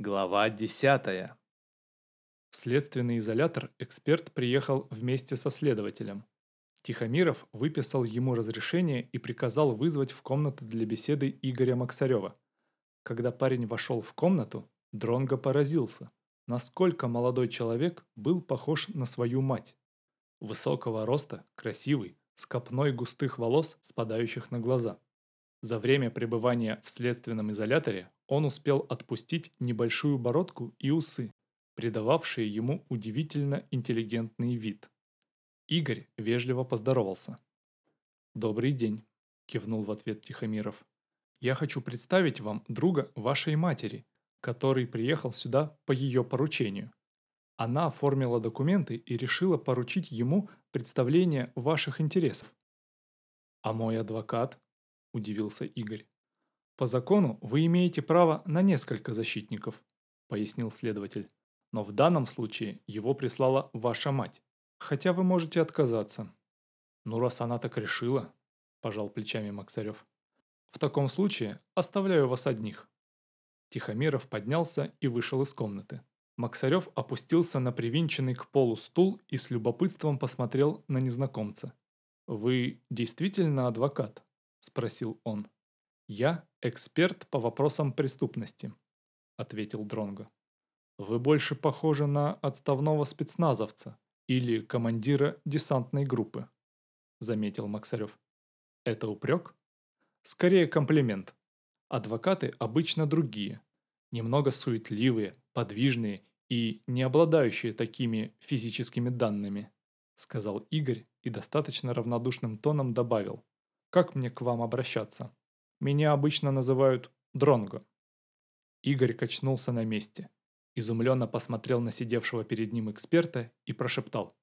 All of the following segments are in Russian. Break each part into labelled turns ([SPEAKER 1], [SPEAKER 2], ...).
[SPEAKER 1] Глава 10.
[SPEAKER 2] В следственный изолятор эксперт приехал вместе со следователем. Тихомиров выписал ему разрешение и приказал вызвать в комнату для беседы Игоря Максарева. Когда парень вошел в комнату, Дронго поразился, насколько молодой человек был похож на свою мать. Высокого роста, красивый, с копной густых волос, спадающих на глаза. За время пребывания в следственном изоляторе он успел отпустить небольшую бородку и усы, придававшие ему удивительно интеллигентный вид. Игорь вежливо поздоровался. «Добрый день», – кивнул в ответ Тихомиров. «Я хочу представить вам друга вашей матери, который приехал сюда по ее поручению. Она оформила документы и решила поручить ему представление ваших интересов». «А мой адвокат?» – удивился Игорь. «По закону вы имеете право на несколько защитников», – пояснил следователь. «Но в данном случае его прислала ваша мать, хотя вы можете отказаться». «Ну, раз она так решила», – пожал плечами Максарев. «В таком случае оставляю вас одних». Тихомиров поднялся и вышел из комнаты. Максарев опустился на привинченный к полу стул и с любопытством посмотрел на незнакомца. «Вы действительно адвокат?» – спросил он. «Я эксперт по вопросам преступности», – ответил Дронго. «Вы больше похожи на отставного спецназовца или командира десантной группы», – заметил Максарев. «Это упрек?» «Скорее комплимент. Адвокаты обычно другие, немного суетливые, подвижные и не обладающие такими физическими данными», – сказал Игорь и достаточно равнодушным тоном добавил. «Как мне к вам обращаться?» Меня обычно называют Дронго. Игорь качнулся на месте, изумленно посмотрел на сидевшего перед ним эксперта и прошептал.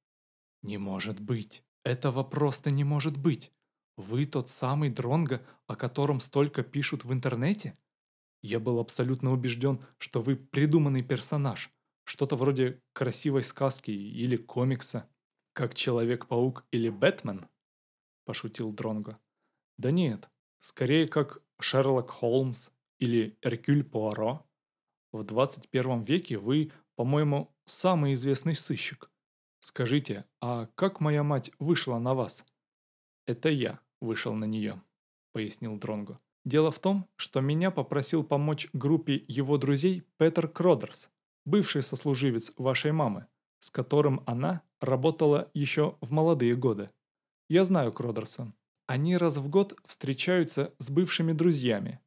[SPEAKER 2] «Не может быть! Этого просто не может быть! Вы тот самый Дронго, о котором столько пишут в интернете? Я был абсолютно убежден, что вы придуманный персонаж, что-то вроде красивой сказки или комикса, как Человек-паук или Бэтмен?» – пошутил Дронго. «Да нет, Скорее как Шерлок Холмс или Эркюль Пуаро. В 21 веке вы, по-моему, самый известный сыщик. Скажите, а как моя мать вышла на вас? Это я вышел на нее, пояснил Дронго. Дело в том, что меня попросил помочь группе его друзей Петер Кродерс, бывший сослуживец вашей мамы, с которым она работала еще в молодые годы. Я знаю Кродерса, они раз в год встречаются с бывшими друзьями.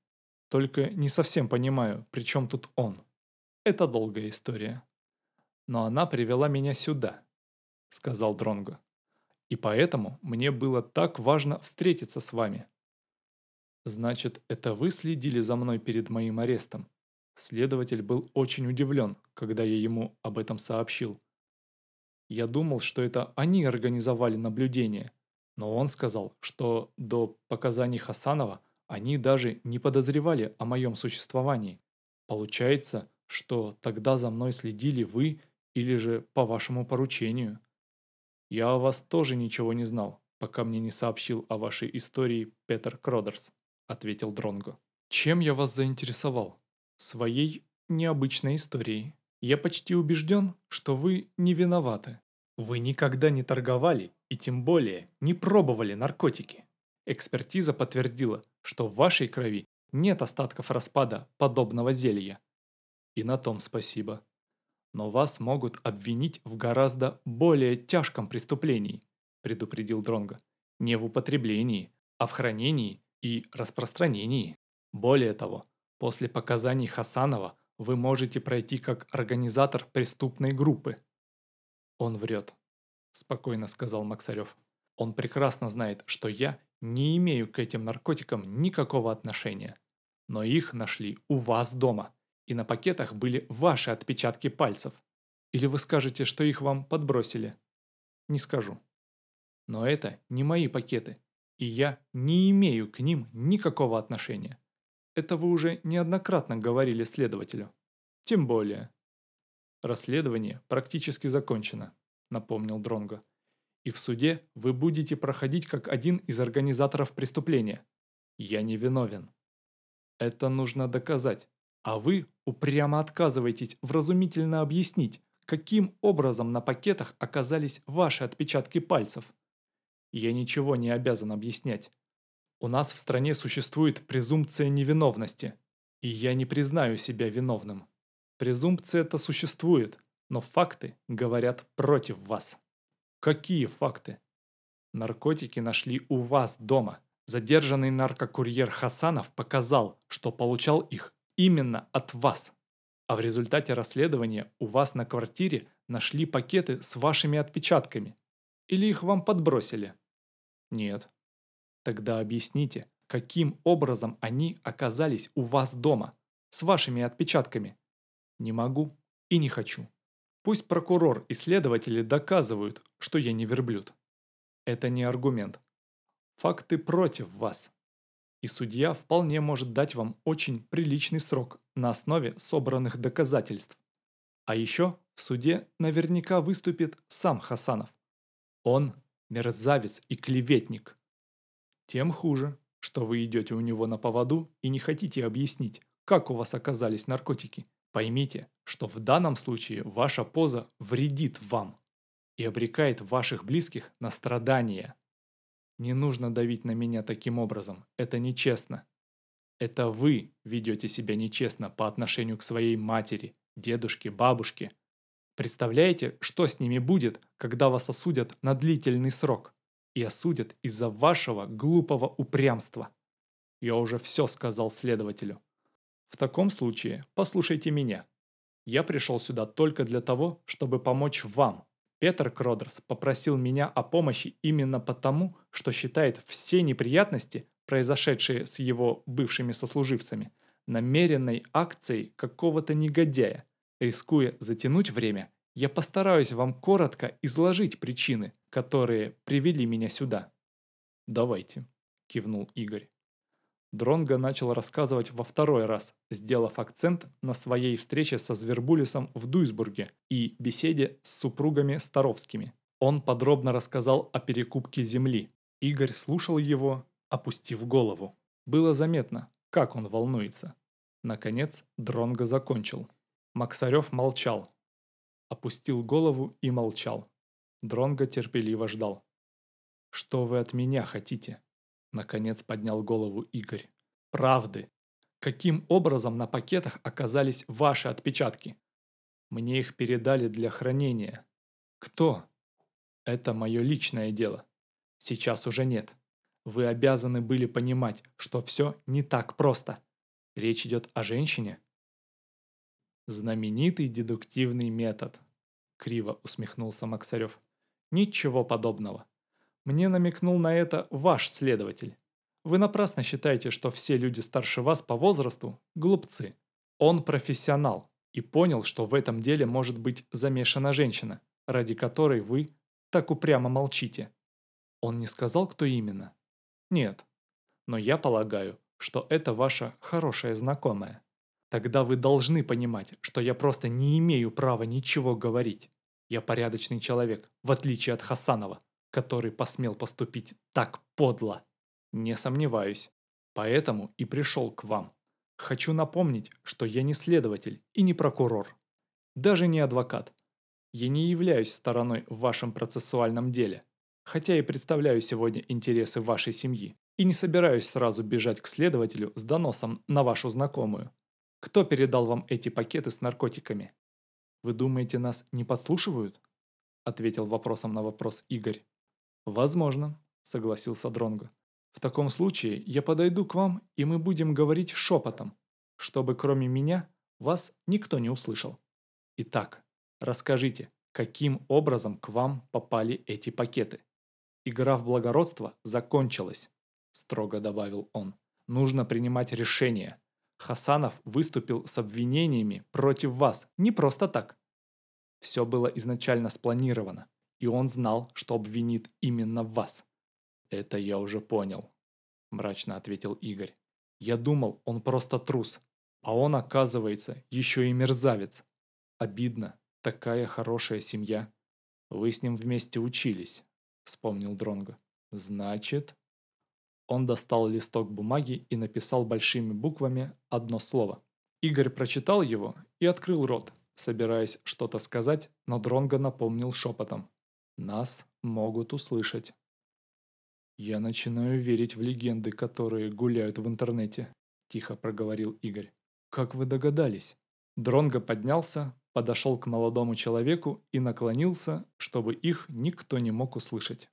[SPEAKER 2] Только не совсем понимаю, при чем тут он. Это долгая история. Но она привела меня сюда, сказал Дронго. И поэтому мне было так важно встретиться с вами. Значит, это вы следили за мной перед моим арестом? Следователь был очень удивлен, когда я ему об этом сообщил. Я думал, что это они организовали наблюдение, но он сказал, что до показаний Хасанова они даже не подозревали о моем существовании. Получается, что тогда за мной следили вы или же по вашему поручению. Я о вас тоже ничего не знал, пока мне не сообщил о вашей истории Петер Кродерс, ответил Дронго. Чем я вас заинтересовал? Своей необычной историей. Я почти убежден, что вы не виноваты. Вы никогда не торговали и тем более не пробовали наркотики. Экспертиза подтвердила, что в вашей крови нет остатков распада подобного зелья. И на том спасибо. Но вас могут обвинить в гораздо более тяжком преступлении, предупредил Дронго. Не в употреблении, а в хранении и распространении. Более того, после показаний Хасанова вы можете пройти как организатор преступной группы – «Он врет», – спокойно сказал Максарев. «Он прекрасно знает, что я не имею к этим наркотикам никакого отношения. Но их нашли у вас дома, и на пакетах были ваши отпечатки пальцев. Или вы скажете, что их вам подбросили?» «Не скажу. Но это не мои пакеты, и я не имею к ним никакого отношения. Это вы уже неоднократно говорили следователю. Тем более, «Расследование практически закончено», – напомнил Дронго. «И в суде вы будете проходить как один из организаторов преступления. Я не виновен». «Это нужно доказать», А вы упрямо отказываетесь вразумительно объяснить, каким образом на пакетах оказались ваши отпечатки пальцев. Я ничего не обязан объяснять. У нас в стране существует презумпция невиновности, и я не признаю себя виновным. Презумпция это существует, но факты говорят против вас. Какие факты? Наркотики нашли у вас дома. Задержанный наркокурьер Хасанов показал, что получал их именно от вас. А в результате расследования у вас на квартире нашли пакеты с вашими отпечатками. Или их вам подбросили? Нет. Тогда объясните, каким образом они оказались у вас дома, с вашими отпечатками? Не могу и не хочу. Пусть прокурор и следователи доказывают, что я не верблюд. Это не аргумент. Факты против вас. И судья вполне может дать вам очень приличный срок на основе собранных доказательств. А еще в суде наверняка выступит сам Хасанов. Он мерзавец и клеветник. Тем хуже, что вы идете у него на поводу и не хотите объяснить, как у вас оказались наркотики. Поймите, что в данном случае ваша поза вредит вам и обрекает ваших близких на страдания. Не нужно давить на меня таким образом, это нечестно. Это вы ведете себя нечестно по отношению к своей матери, дедушке, бабушке. Представляете, что с ними будет, когда вас осудят на длительный срок? И осудят из-за вашего глупого упрямства. Я уже все сказал следователю. В таком случае послушайте меня. Я пришел сюда только для того, чтобы помочь вам. Петр Кродерс попросил меня о помощи именно потому, что считает все неприятности, произошедшие с его бывшими сослуживцами, намеренной акцией какого-то негодяя. Рискуя затянуть время, я постараюсь вам коротко изложить причины, которые привели меня сюда. «Давайте», – кивнул Игорь. Дронго начал рассказывать во второй раз, сделав акцент на своей встрече со Звербулисом в Дуйсбурге и беседе с супругами Старовскими. Он подробно рассказал о перекупке земли. Игорь слушал его, опустив голову. Было заметно, как он волнуется. Наконец Дронго закончил. Максарев молчал. Опустил голову и молчал. Дронго терпеливо ждал. «Что вы от меня хотите?» Наконец поднял голову Игорь. Правды. Каким образом на пакетах оказались ваши отпечатки? Мне их передали для хранения. Кто? Это мое личное дело. Сейчас уже нет. Вы обязаны были понимать, что все не так просто. Речь идет о женщине. Знаменитый дедуктивный метод. Криво усмехнулся Максарев. Ничего подобного. Мне намекнул на это ваш следователь. Вы напрасно считаете, что все люди старше вас по возрасту – глупцы. Он профессионал и понял, что в этом деле может быть замешана женщина, ради которой вы так упрямо молчите. Он не сказал, кто именно? Нет. Но я полагаю, что это ваша хорошая знакомая. Тогда вы должны понимать, что я просто не имею права ничего говорить. Я порядочный человек, в отличие от Хасанова который посмел поступить так подло. Не сомневаюсь. Поэтому и пришел к вам. Хочу напомнить, что я не следователь и не прокурор. Даже не адвокат. Я не являюсь стороной в вашем процессуальном деле, хотя и представляю сегодня интересы вашей семьи. И не собираюсь сразу бежать к следователю с доносом на вашу знакомую. Кто передал вам эти пакеты с наркотиками? Вы думаете, нас не подслушивают? Ответил вопросом на вопрос Игорь. «Возможно», – согласился Дронго. «В таком случае я подойду к вам, и мы будем говорить шепотом, чтобы кроме меня вас никто не услышал. Итак, расскажите, каким образом к вам попали эти пакеты? Игра в благородство закончилась», – строго добавил он. «Нужно принимать решение. Хасанов выступил с обвинениями против вас не просто так. Все было изначально спланировано и он знал, что обвинит именно вас. Это я уже понял, мрачно ответил Игорь. Я думал, он просто трус, а он, оказывается, еще и мерзавец. Обидно, такая хорошая семья. Вы с ним вместе учились, вспомнил Дронго. Значит... Он достал листок бумаги и написал большими буквами одно слово. Игорь прочитал его и открыл рот, собираясь что-то сказать, но Дронго напомнил шепотом. «Нас могут услышать». «Я начинаю верить в легенды, которые гуляют в интернете», – тихо проговорил Игорь. «Как вы догадались?» Дронго поднялся, подошел к молодому человеку и наклонился, чтобы их никто не мог услышать.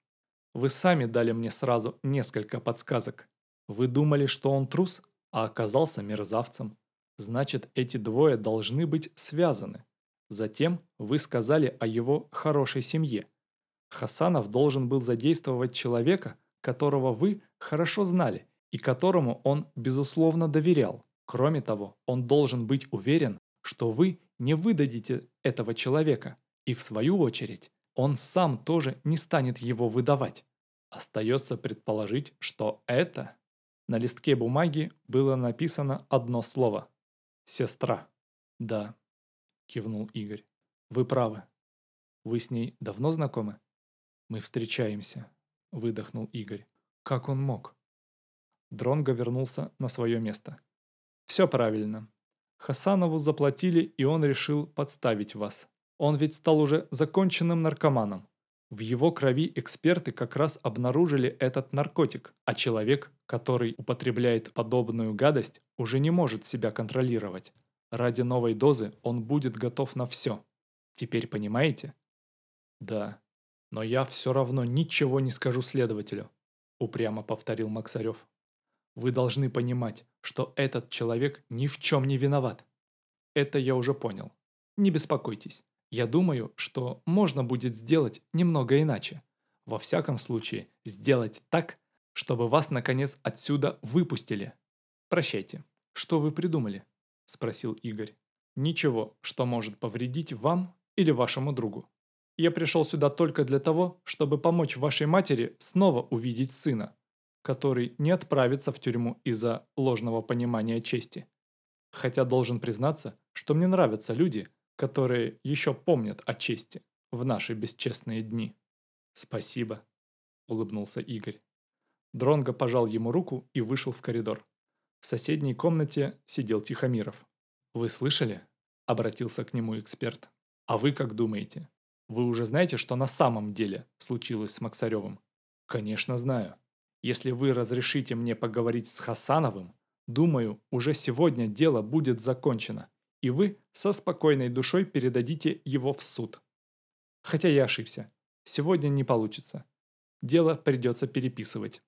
[SPEAKER 2] «Вы сами дали мне сразу несколько подсказок. Вы думали, что он трус, а оказался мерзавцем. Значит, эти двое должны быть связаны. Затем вы сказали о его хорошей семье. Хасанов должен был задействовать человека, которого вы хорошо знали и которому он, безусловно, доверял. Кроме того, он должен быть уверен, что вы не выдадите этого человека, и в свою очередь, он сам тоже не станет его выдавать. Остается предположить, что это... На листке бумаги было написано одно слово. «Сестра». «Да», – кивнул Игорь. «Вы правы. Вы с ней давно знакомы?» «Мы встречаемся», – выдохнул Игорь. «Как он мог?» Дронго вернулся на свое место. «Все правильно. Хасанову заплатили, и он решил подставить вас. Он ведь стал уже законченным наркоманом. В его крови эксперты как раз обнаружили этот наркотик, а человек, который употребляет подобную гадость, уже не может себя контролировать. Ради новой дозы он будет готов на все. Теперь понимаете? Да. Но я все равно ничего не скажу следователю, упрямо повторил Максарев. Вы должны понимать, что этот человек ни в чем не виноват. Это я уже понял. Не беспокойтесь. Я думаю, что можно будет сделать немного иначе. Во всяком случае, сделать так, чтобы вас, наконец, отсюда выпустили. Прощайте. Что вы придумали? Спросил Игорь. Ничего, что может повредить вам или вашему другу. Я пришел сюда только для того, чтобы помочь вашей матери снова увидеть сына который не отправится в тюрьму из-за ложного понимания чести. Хотя должен признаться, что мне нравятся люди, которые еще помнят о чести в наши бесчестные дни. Спасибо, улыбнулся Игорь. Дронго пожал ему руку и вышел в коридор. В соседней комнате сидел Тихомиров. «Вы слышали?» – обратился к нему эксперт. «А вы как думаете? Вы уже знаете, что на самом деле случилось с Максаревым?» «Конечно знаю», если вы разрешите мне поговорить с Хасановым, думаю, уже сегодня дело будет закончено, и вы со спокойной душой передадите его в суд. Хотя я ошибся. Сегодня не получится. Дело придется переписывать.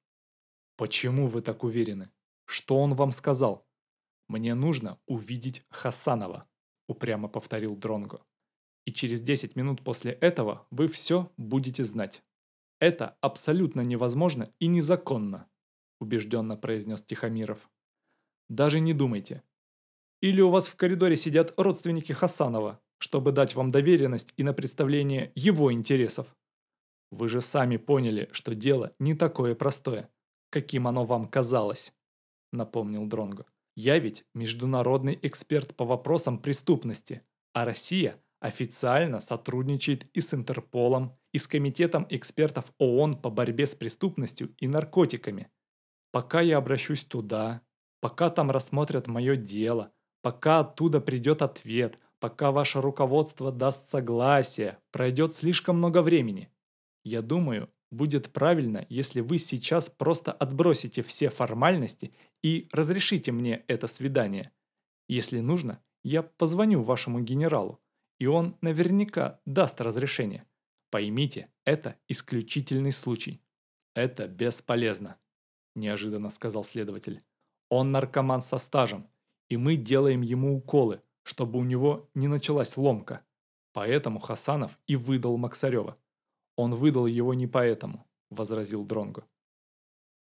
[SPEAKER 2] Почему вы так уверены? Что он вам сказал? Мне нужно увидеть Хасанова, упрямо повторил Дронго. И через 10 минут после этого вы все будете знать. «Это абсолютно невозможно и незаконно», – убежденно произнес Тихомиров. «Даже не думайте. Или у вас в коридоре сидят родственники Хасанова, чтобы дать вам доверенность и на представление его интересов. Вы же сами поняли, что дело не такое простое, каким оно вам казалось», – напомнил Дронго. «Я ведь международный эксперт по вопросам преступности, а Россия официально сотрудничает и с Интерполом, и с Комитетом экспертов ООН по борьбе с преступностью и наркотиками. Пока я обращусь туда, пока там рассмотрят мое дело, пока оттуда придет ответ, пока ваше руководство даст согласие, пройдет слишком много времени. Я думаю, будет правильно, если вы сейчас просто отбросите все формальности и разрешите мне это свидание. Если нужно, я позвоню вашему генералу, и он наверняка даст разрешение. Поймите, это исключительный случай. Это бесполезно, неожиданно сказал следователь. Он наркоман со стажем, и мы делаем ему уколы, чтобы у него не началась ломка. Поэтому Хасанов и выдал Максарева. Он выдал его не поэтому, возразил Дронго.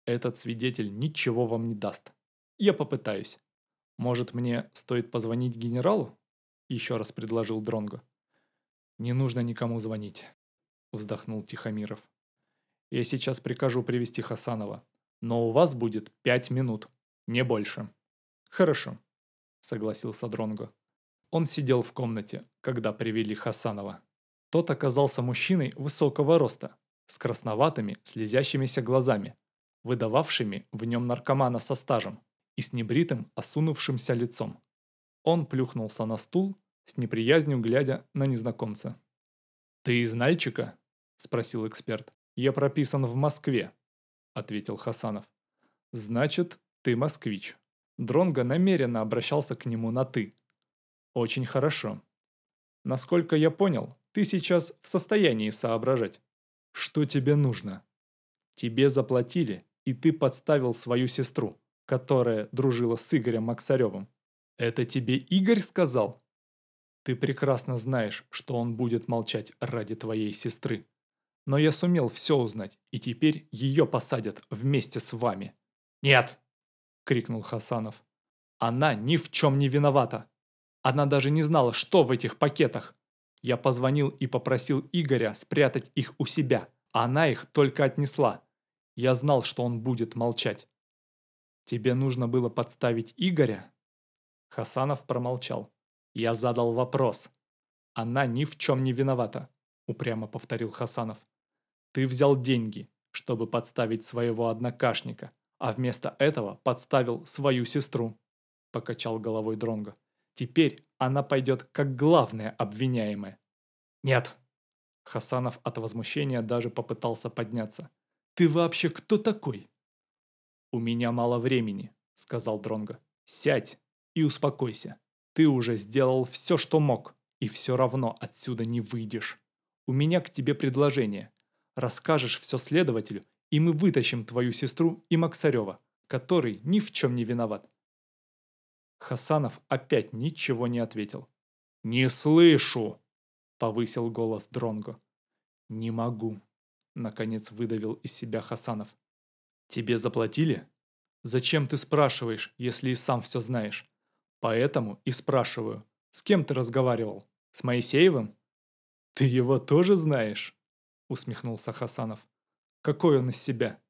[SPEAKER 2] Этот свидетель ничего вам не даст. Я попытаюсь. Может, мне стоит позвонить генералу? Еще раз предложил Дронго. Не нужно никому звонить вздохнул Тихомиров. «Я сейчас прикажу привести Хасанова, но у вас будет пять минут, не больше». «Хорошо», — согласился Дронго. Он сидел в комнате, когда привели Хасанова. Тот оказался мужчиной высокого роста, с красноватыми, слезящимися глазами, выдававшими в нем наркомана со стажем и с небритым, осунувшимся лицом. Он плюхнулся на стул, с неприязнью глядя на незнакомца. «Ты из Нальчика?» – спросил эксперт. «Я прописан в Москве», – ответил Хасанов. «Значит, ты москвич». Дронго намеренно обращался к нему на «ты». «Очень хорошо. Насколько я понял, ты сейчас в состоянии соображать. Что тебе нужно? Тебе заплатили, и ты подставил свою сестру, которая дружила с Игорем Максаревым. Это тебе Игорь сказал? Ты прекрасно знаешь, что он будет молчать ради твоей сестры. Но я сумел все узнать, и теперь ее посадят вместе с вами. «Нет!» – крикнул Хасанов. «Она ни в чем не виновата. Она даже не знала, что в этих пакетах. Я позвонил и попросил Игоря спрятать их у себя, она их только отнесла. Я знал, что он будет молчать. Тебе нужно было подставить Игоря?» Хасанов промолчал. Я задал вопрос. Она ни в чем не виновата, упрямо повторил Хасанов. Ты взял деньги, чтобы подставить своего однокашника, а вместо этого подставил свою сестру, покачал головой Дронго. Теперь она пойдет как главная обвиняемая. Нет. Хасанов от возмущения даже попытался подняться. Ты вообще кто такой? У меня мало времени, сказал Дронго. Сядь и успокойся. Ты уже сделал все, что мог, и все равно отсюда не выйдешь. У меня к тебе предложение. Расскажешь все следователю, и мы вытащим твою сестру и Максарева, который ни в чем не виноват. Хасанов опять ничего не ответил. «Не слышу!» – повысил голос Дронго. «Не могу», – наконец выдавил из себя Хасанов. «Тебе заплатили? Зачем ты спрашиваешь, если и сам все знаешь? Поэтому и спрашиваю, с кем ты разговаривал? С Моисеевым? Ты его тоже знаешь? Усмехнулся Хасанов. Какой он из себя?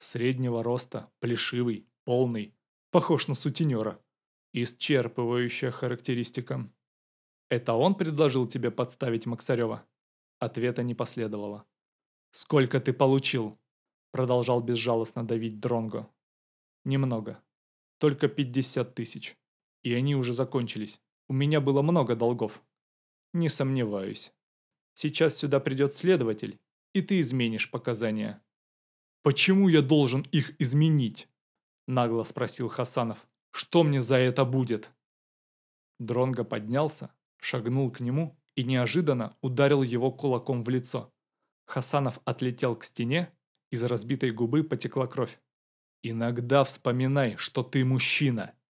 [SPEAKER 2] Среднего роста, плешивый, полный, похож на сутенера. Исчерпывающая характеристика. Это он предложил тебе подставить Максарева? Ответа не последовало. «Сколько ты получил?» Продолжал безжалостно давить Дронго. «Немного. Только 50 тысяч. И они уже закончились. У меня было много долгов. Не сомневаюсь. Сейчас сюда придет следователь, и ты изменишь показания. «Почему я должен их изменить?» Нагло спросил Хасанов. «Что мне за это будет?» Дронго поднялся, шагнул к нему и неожиданно ударил его кулаком в лицо. Хасанов отлетел к стене, из разбитой губы потекла кровь. «Иногда вспоминай, что ты мужчина!» –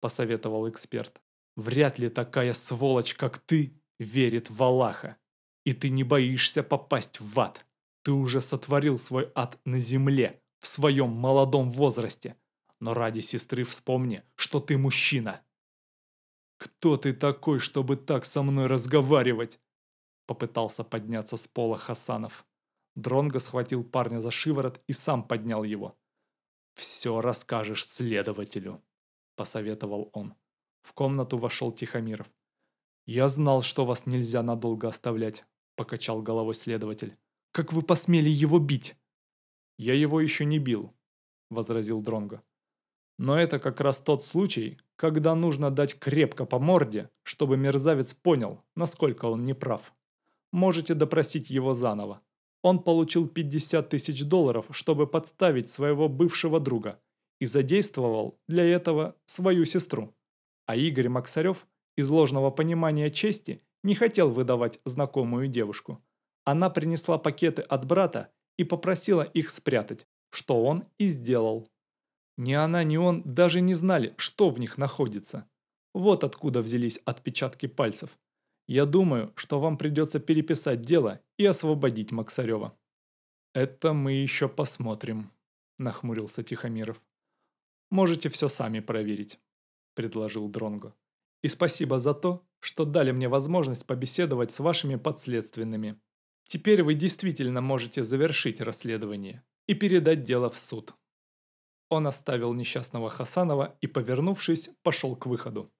[SPEAKER 2] посоветовал эксперт. «Вряд ли такая сволочь, как ты, верит в Аллаха. И ты не боишься попасть в ад. Ты уже сотворил свой ад на земле, в своем молодом возрасте. Но ради сестры вспомни, что ты мужчина». «Кто ты такой, чтобы так со мной разговаривать?» Попытался подняться с пола Хасанов. Дронго схватил парня за шиворот и сам поднял его. «Все расскажешь следователю» посоветовал он. В комнату вошел Тихомиров. «Я знал, что вас нельзя надолго оставлять», – покачал головой следователь. «Как вы посмели его бить?» «Я его еще не бил», – возразил Дронго. «Но это как раз тот случай, когда нужно дать крепко по морде, чтобы мерзавец понял, насколько он неправ. Можете допросить его заново. Он получил 50 тысяч долларов, чтобы подставить своего бывшего друга – и задействовал для этого свою сестру. А Игорь Максарев из ложного понимания чести не хотел выдавать знакомую девушку. Она принесла пакеты от брата и попросила их спрятать, что он и сделал. Ни она, ни он даже не знали, что в них находится. Вот откуда взялись отпечатки пальцев. Я думаю, что вам придется переписать дело и освободить Максарева. «Это мы еще посмотрим», – нахмурился Тихомиров. Можете все сами проверить», – предложил Дронго. «И спасибо за то, что дали мне возможность побеседовать с вашими подследственными. Теперь вы действительно можете завершить расследование и передать дело в суд». Он оставил несчастного Хасанова и, повернувшись, пошел к выходу.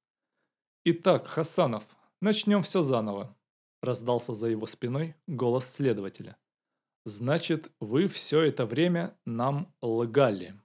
[SPEAKER 2] «Итак, Хасанов, начнем все заново», – раздался за его спиной голос следователя. «Значит, вы все это время нам лгали».